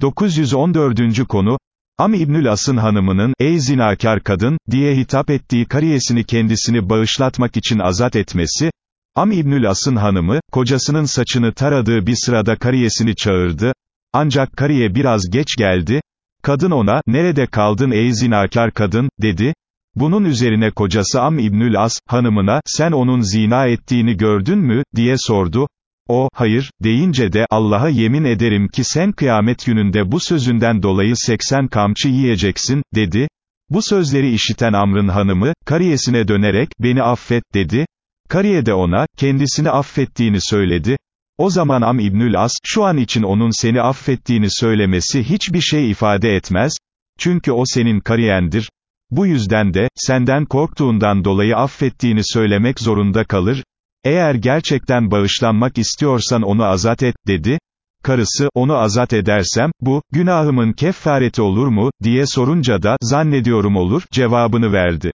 914. konu, Am İbnül As'ın hanımının, ey zinakar kadın, diye hitap ettiği kariyesini kendisini bağışlatmak için azat etmesi, Am İbnül As'ın hanımı, kocasının saçını taradığı bir sırada kariyesini çağırdı, ancak kariye biraz geç geldi, kadın ona, nerede kaldın ey zinakar kadın, dedi, bunun üzerine kocası Am İbnül As, hanımına, sen onun zina ettiğini gördün mü, diye sordu, o, hayır, deyince de, Allah'a yemin ederim ki sen kıyamet gününde bu sözünden dolayı 80 kamçı yiyeceksin, dedi. Bu sözleri işiten Amr'ın hanımı, kariyesine dönerek, beni affet, dedi. Kariye de ona, kendisini affettiğini söyledi. O zaman Am İbnül As, şu an için onun seni affettiğini söylemesi hiçbir şey ifade etmez, çünkü o senin kariyendir. Bu yüzden de, senden korktuğundan dolayı affettiğini söylemek zorunda kalır, eğer gerçekten bağışlanmak istiyorsan onu azat et, dedi. Karısı, onu azat edersem, bu, günahımın keffareti olur mu, diye sorunca da, zannediyorum olur, cevabını verdi.